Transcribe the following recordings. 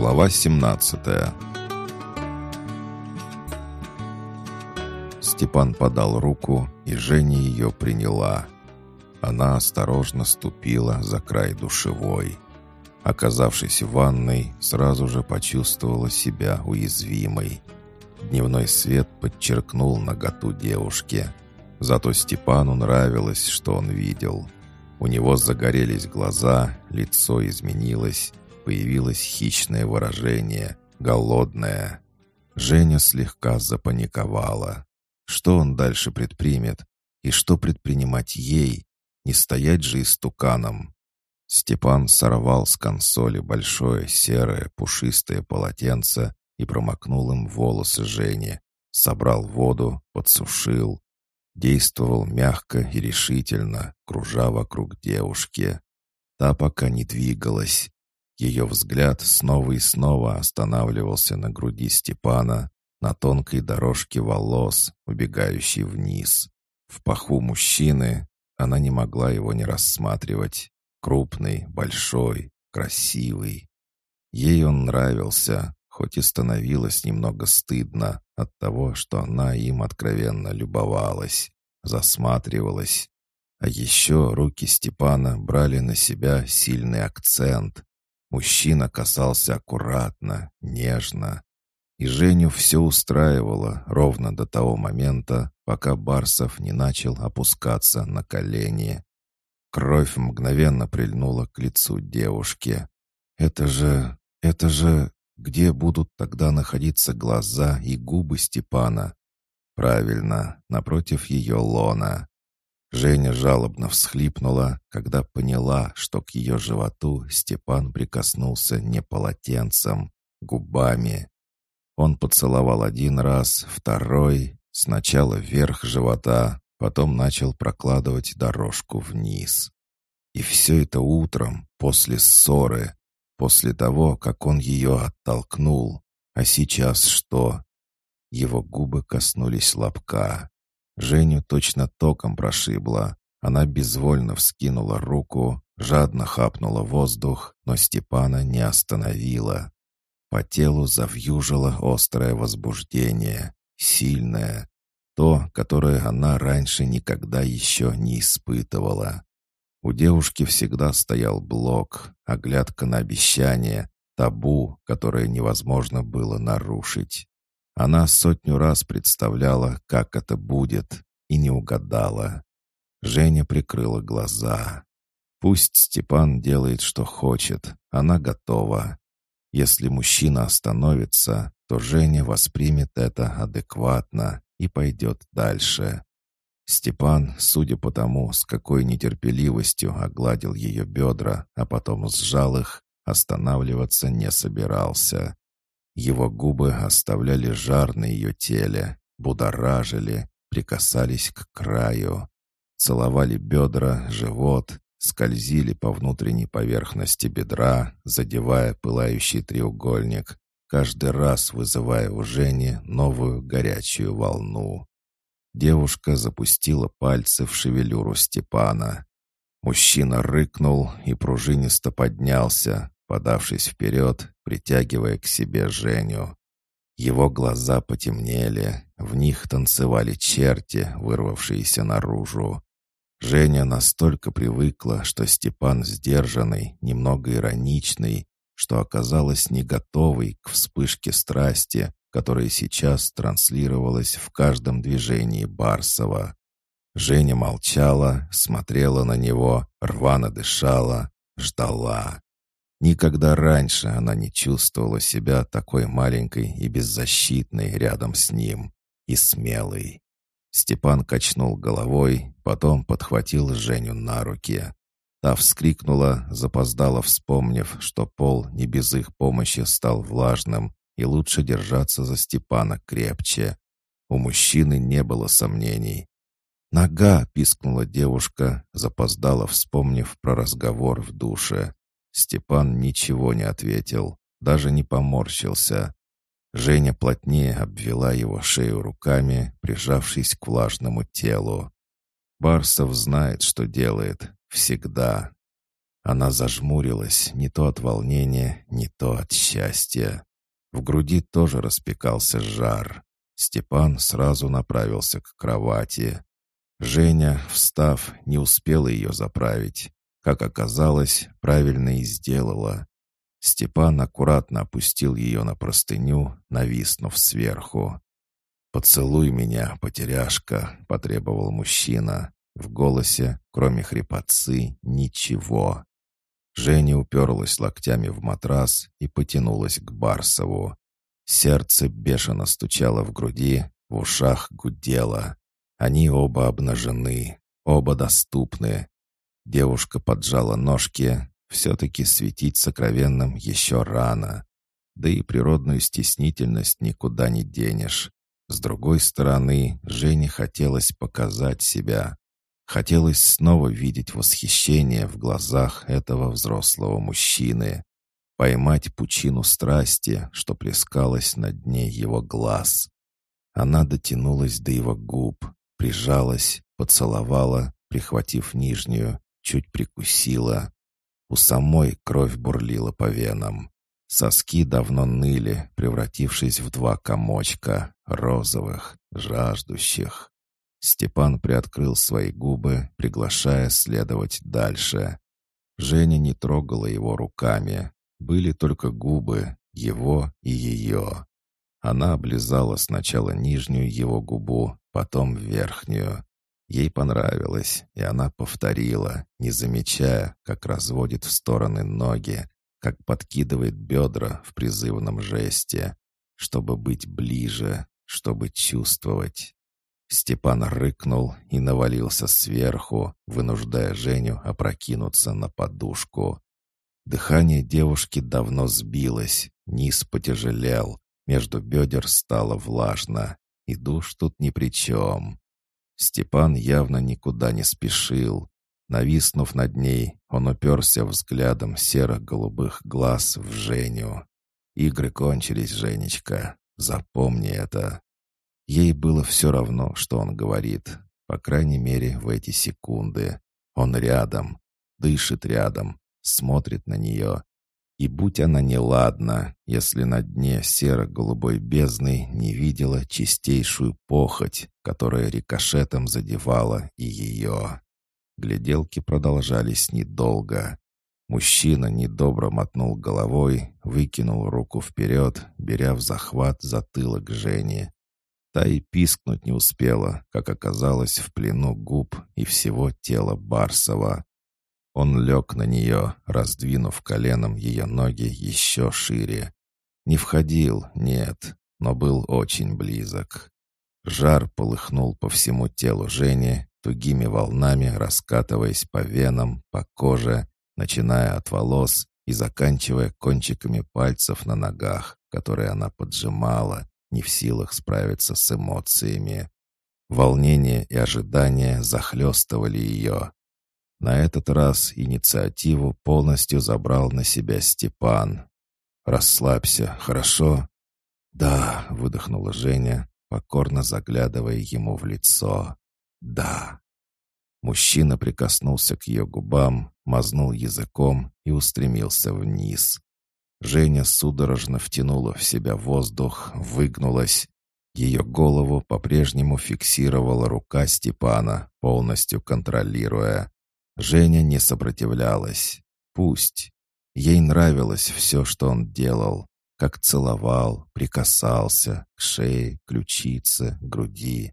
Глава 17 Степан подал руку, и Женя ее приняла. Она осторожно ступила за край душевой. Оказавшись в ванной, сразу же почувствовала себя уязвимой. Дневной свет подчеркнул наготу девушки. Зато Степану нравилось, что он видел. У него загорелись глаза, лицо изменилось, появилось хищное выражение, голодное. Женя слегка запаниковала. Что он дальше предпримет? И что предпринимать ей? Не стоять же истуканом. Степан сорвал с консоли большое серое пушистое полотенце и промокнул им волосы Жени. Собрал воду, подсушил. Действовал мягко и решительно, кружа вокруг девушки. Та пока не двигалась. Ее взгляд снова и снова останавливался на груди Степана, на тонкой дорожке волос, убегающей вниз. В паху мужчины она не могла его не рассматривать. Крупный, большой, красивый. Ей он нравился, хоть и становилось немного стыдно от того, что она им откровенно любовалась, засматривалась. А еще руки Степана брали на себя сильный акцент. Мужчина касался аккуратно, нежно. И Женю все устраивало ровно до того момента, пока Барсов не начал опускаться на колени. Кровь мгновенно прильнула к лицу девушки. «Это же... это же... где будут тогда находиться глаза и губы Степана?» «Правильно, напротив ее лона». Женя жалобно всхлипнула, когда поняла, что к ее животу Степан прикоснулся не полотенцем, губами. Он поцеловал один раз, второй, сначала вверх живота, Потом начал прокладывать дорожку вниз. И все это утром, после ссоры, после того, как он ее оттолкнул. А сейчас что? Его губы коснулись лобка. Женю точно током прошибло. Она безвольно вскинула руку, жадно хапнула воздух, но Степана не остановила. По телу завьюжило острое возбуждение, сильное, то, которое она раньше никогда еще не испытывала. У девушки всегда стоял блок, оглядка на обещание, табу, которое невозможно было нарушить. Она сотню раз представляла, как это будет, и не угадала. Женя прикрыла глаза. Пусть Степан делает, что хочет, она готова. Если мужчина остановится, то Женя воспримет это адекватно и пойдет дальше. Степан, судя по тому, с какой нетерпеливостью огладил ее бедра, а потом сжал их, останавливаться не собирался. Его губы оставляли жар на ее теле, будоражили, прикасались к краю, целовали бедра, живот, скользили по внутренней поверхности бедра, задевая пылающий треугольник, каждый раз вызывая у Жени новую горячую волну. Девушка запустила пальцы в шевелюру Степана. Мужчина рыкнул и пружинисто поднялся, подавшись вперед, притягивая к себе Женю. Его глаза потемнели, в них танцевали черти, вырвавшиеся наружу. Женя настолько привыкла, что Степан сдержанный, немного ироничный, что оказалась не готовой к вспышке страсти, которая сейчас транслировалась в каждом движении Барсова. Женя молчала, смотрела на него, рвано дышала, ждала. Никогда раньше она не чувствовала себя такой маленькой и беззащитной рядом с ним, и смелой. Степан качнул головой, потом подхватил Женю на руки. Та вскрикнула, запоздала, вспомнив, что пол не без их помощи стал влажным, и лучше держаться за Степана крепче. У мужчины не было сомнений. «Нога!» — пискнула девушка, запоздала, вспомнив про разговор в душе. Степан ничего не ответил, даже не поморщился. Женя плотнее обвела его шею руками, прижавшись к влажному телу. Барсов знает, что делает, Всегда. Она зажмурилась не то от волнения, не то от счастья. В груди тоже распекался жар. Степан сразу направился к кровати. Женя, встав, не успела ее заправить. Как оказалось, правильно и сделала. Степан аккуратно опустил ее на простыню, нависнув сверху. «Поцелуй меня, потеряшка», — потребовал мужчина. В голосе, кроме хрипотцы, ничего. Женя уперлась локтями в матрас и потянулась к Барсову. Сердце бешено стучало в груди, в ушах гудело. Они оба обнажены, оба доступны. Девушка поджала ножки, все-таки светить сокровенным еще рано. Да и природную стеснительность никуда не денешь. С другой стороны, Жене хотелось показать себя. Хотелось снова видеть восхищение в глазах этого взрослого мужчины. Поймать пучину страсти, что плескалась на дне его глаз. Она дотянулась до его губ, прижалась, поцеловала, прихватив нижнюю, чуть прикусила. У самой кровь бурлила по венам. Соски давно ныли, превратившись в два комочка, розовых, жаждущих. Степан приоткрыл свои губы, приглашая следовать дальше. Женя не трогала его руками. Были только губы, его и ее. Она облизала сначала нижнюю его губу, потом верхнюю. Ей понравилось, и она повторила, не замечая, как разводит в стороны ноги, как подкидывает бедра в призывном жесте, чтобы быть ближе, чтобы чувствовать. Степан рыкнул и навалился сверху, вынуждая Женю опрокинуться на подушку. Дыхание девушки давно сбилось, низ потяжелел, между бедер стало влажно, и душ тут ни при чем. Степан явно никуда не спешил. Нависнув над ней, он уперся взглядом серо-голубых глаз в Женю. «Игры кончились, Женечка. Запомни это». Ей было все равно, что он говорит. По крайней мере, в эти секунды. Он рядом, дышит рядом, смотрит на нее, и будь она неладна, если на дне серо-голубой бездны не видела чистейшую похоть, которая рикошетом задевала и ее. Гляделки продолжались недолго. Мужчина недобро мотнул головой, выкинул руку вперед, беря в захват затылок Жени. Та и пискнуть не успела, как оказалось в плену губ и всего тела Барсова. Он лег на нее, раздвинув коленом ее ноги еще шире. Не входил, нет, но был очень близок. Жар полыхнул по всему телу Жени, тугими волнами раскатываясь по венам, по коже, начиная от волос и заканчивая кончиками пальцев на ногах, которые она поджимала, не в силах справиться с эмоциями. Волнение и ожидание захлестывали ее. На этот раз инициативу полностью забрал на себя Степан. «Расслабься, хорошо?» «Да», — выдохнула Женя, покорно заглядывая ему в лицо. «Да». Мужчина прикоснулся к ее губам, мазнул языком и устремился вниз. Женя судорожно втянула в себя воздух, выгнулась. Ее голову по-прежнему фиксировала рука Степана, полностью контролируя. Женя не сопротивлялась. Пусть. Ей нравилось все, что он делал. Как целовал, прикасался к шее, ключице, груди.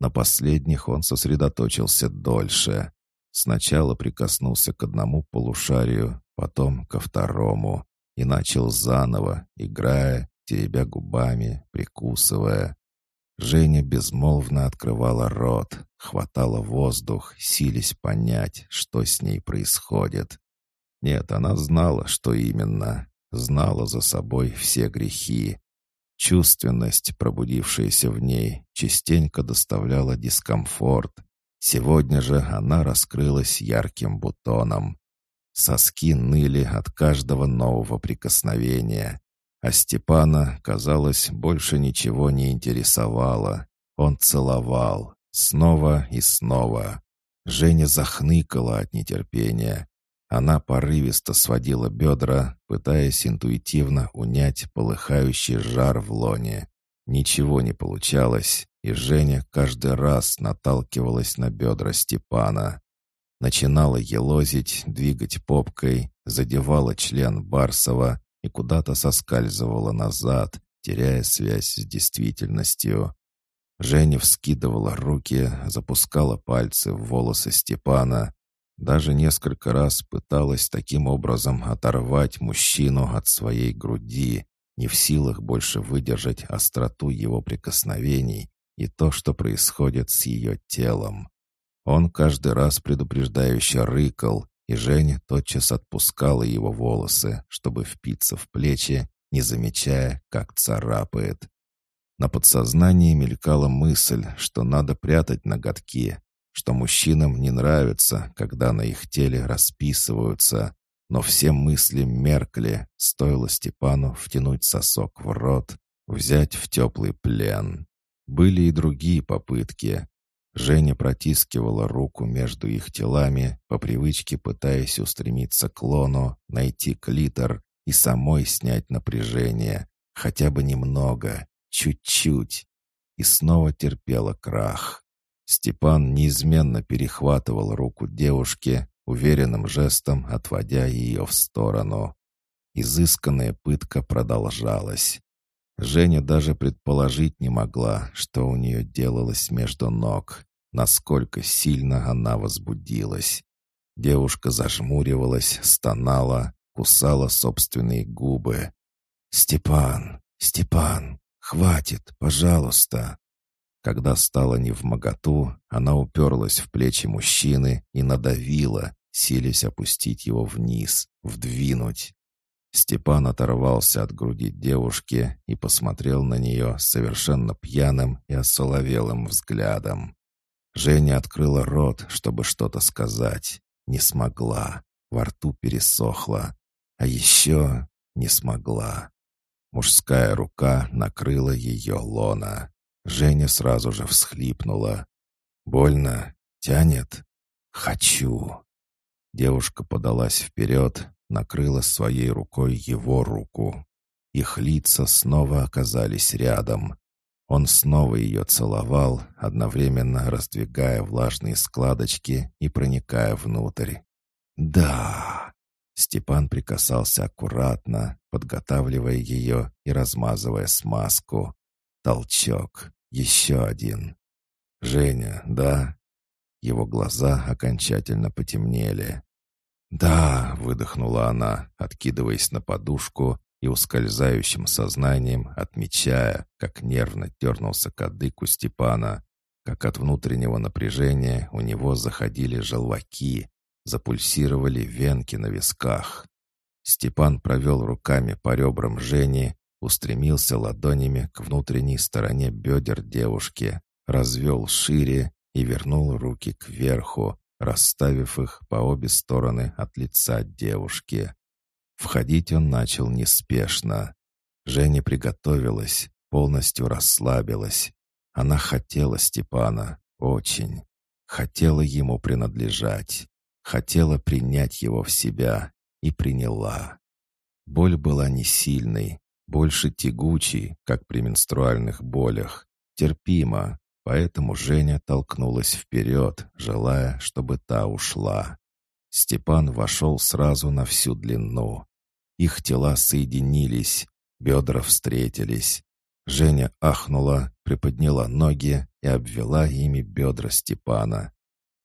На последних он сосредоточился дольше. Сначала прикоснулся к одному полушарию, потом ко второму. И начал заново, играя, теребя губами, прикусывая. Женя безмолвно открывала рот, хватала воздух, сились понять, что с ней происходит. Нет, она знала, что именно. Знала за собой все грехи. Чувственность, пробудившаяся в ней, частенько доставляла дискомфорт. Сегодня же она раскрылась ярким бутоном. Соски ныли от каждого нового прикосновения. А Степана, казалось, больше ничего не интересовало. Он целовал. Снова и снова. Женя захныкала от нетерпения. Она порывисто сводила бедра, пытаясь интуитивно унять полыхающий жар в лоне. Ничего не получалось, и Женя каждый раз наталкивалась на бедра Степана. Начинала елозить, двигать попкой, задевала член Барсова и куда-то соскальзывала назад, теряя связь с действительностью. Женя вскидывала руки, запускала пальцы в волосы Степана, даже несколько раз пыталась таким образом оторвать мужчину от своей груди, не в силах больше выдержать остроту его прикосновений и то, что происходит с ее телом. Он каждый раз предупреждающе рыкал, и Женя тотчас отпускала его волосы, чтобы впиться в плечи, не замечая, как царапает. На подсознании мелькала мысль, что надо прятать ноготки, что мужчинам не нравится, когда на их теле расписываются, но все мысли меркли, стоило Степану втянуть сосок в рот, взять в теплый плен. Были и другие попытки. Женя протискивала руку между их телами, по привычке пытаясь устремиться к лону, найти клитор и самой снять напряжение, хотя бы немного, чуть-чуть. И снова терпела крах. Степан неизменно перехватывал руку девушки, уверенным жестом отводя ее в сторону. Изысканная пытка продолжалась. Женя даже предположить не могла, что у нее делалось между ног, насколько сильно она возбудилась. Девушка зажмуривалась, стонала, кусала собственные губы. «Степан! Степан! Хватит, пожалуйста!» Когда стало невмоготу, она уперлась в плечи мужчины и надавила, силясь опустить его вниз, вдвинуть. Степан оторвался от груди девушки и посмотрел на нее совершенно пьяным и осоловелым взглядом. Женя открыла рот, чтобы что-то сказать. Не смогла. Во рту пересохла. А еще не смогла. Мужская рука накрыла ее лона. Женя сразу же всхлипнула. «Больно? Тянет? Хочу!» Девушка подалась вперед, накрыла своей рукой его руку. Их лица снова оказались рядом. Он снова ее целовал, одновременно раздвигая влажные складочки и проникая внутрь. «Да!» Степан прикасался аккуратно, подготавливая ее и размазывая смазку. Толчок. Еще один. «Женя, да?» Его глаза окончательно потемнели. «Да», — выдохнула она, откидываясь на подушку и ускользающим сознанием отмечая, как нервно дернулся кадык у Степана, как от внутреннего напряжения у него заходили желваки, запульсировали венки на висках. Степан провел руками по ребрам Жени, устремился ладонями к внутренней стороне бедер девушки, развел шире и вернул руки кверху, расставив их по обе стороны от лица девушки. Входить он начал неспешно. Женя приготовилась, полностью расслабилась. Она хотела Степана, очень. Хотела ему принадлежать. Хотела принять его в себя. И приняла. Боль была не сильной, больше тягучей, как при менструальных болях. Терпимо, Поэтому Женя толкнулась вперед, желая, чтобы та ушла. Степан вошел сразу на всю длину. Их тела соединились, бедра встретились. Женя ахнула, приподняла ноги и обвела ими бедра Степана.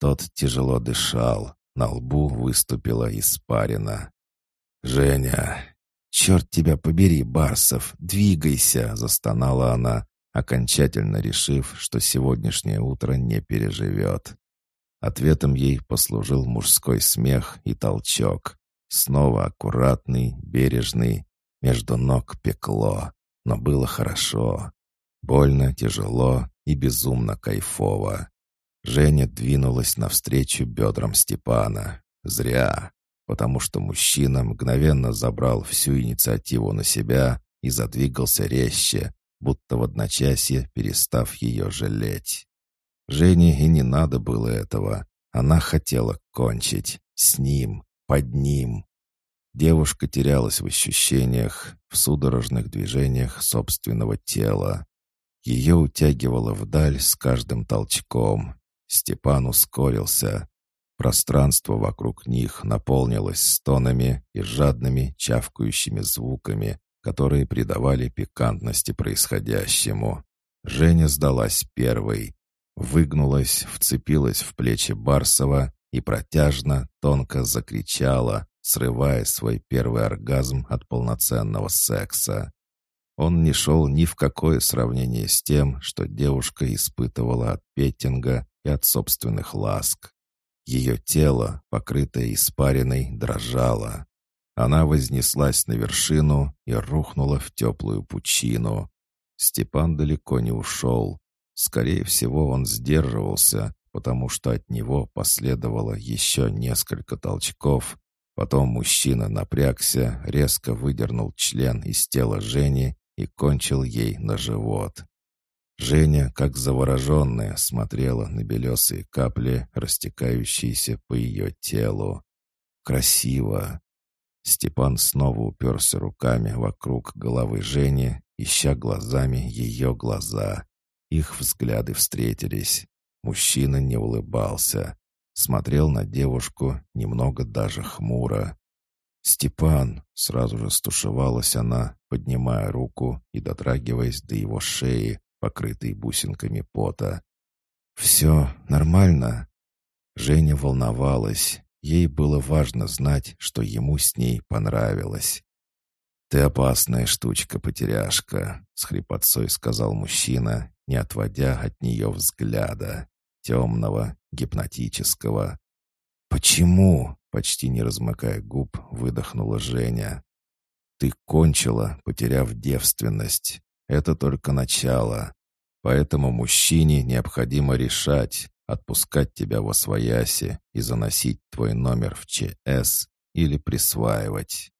Тот тяжело дышал, на лбу выступила испарина. «Женя! Черт тебя побери, Барсов! Двигайся!» — застонала она, окончательно решив, что сегодняшнее утро не переживет. Ответом ей послужил мужской смех и толчок. Снова аккуратный, бережный, между ног пекло, но было хорошо. Больно, тяжело и безумно кайфово. Женя двинулась навстречу бедрам Степана. Зря, потому что мужчина мгновенно забрал всю инициативу на себя и задвигался резче, будто в одночасье перестав ее жалеть. Жене и не надо было этого. Она хотела кончить. С ним. под ним. Девушка терялась в ощущениях, в судорожных движениях собственного тела. Ее утягивало вдаль с каждым толчком. Степан ускорился. Пространство вокруг них наполнилось стонами и жадными чавкающими звуками, которые придавали пикантности происходящему. Женя сдалась первой. Выгнулась, вцепилась в плечи Барсова и протяжно, тонко закричала, срывая свой первый оргазм от полноценного секса. Он не шел ни в какое сравнение с тем, что девушка испытывала от петтинга и от собственных ласк. Ее тело, покрытое испариной, дрожало. Она вознеслась на вершину и рухнула в теплую пучину. Степан далеко не ушел. Скорее всего, он сдерживался, потому что от него последовало еще несколько толчков. Потом мужчина напрягся, резко выдернул член из тела Жени и кончил ей на живот. Женя, как завороженная, смотрела на белесые капли, растекающиеся по ее телу. Красиво. Степан снова уперся руками вокруг головы Жени, ища глазами ее глаза. Их взгляды встретились. Мужчина не улыбался. Смотрел на девушку немного даже хмуро. «Степан!» — сразу же стушевалась она, поднимая руку и дотрагиваясь до его шеи, покрытой бусинками пота. «Все нормально?» Женя волновалась. Ей было важно знать, что ему с ней понравилось. «Ты опасная штучка-потеряшка», — с хрипотцой сказал мужчина, не отводя от нее взгляда, темного, гипнотического. «Почему?» — почти не размыкая губ, выдохнула Женя. «Ты кончила, потеряв девственность. Это только начало. Поэтому мужчине необходимо решать, отпускать тебя во свояси и заносить твой номер в ЧС или присваивать.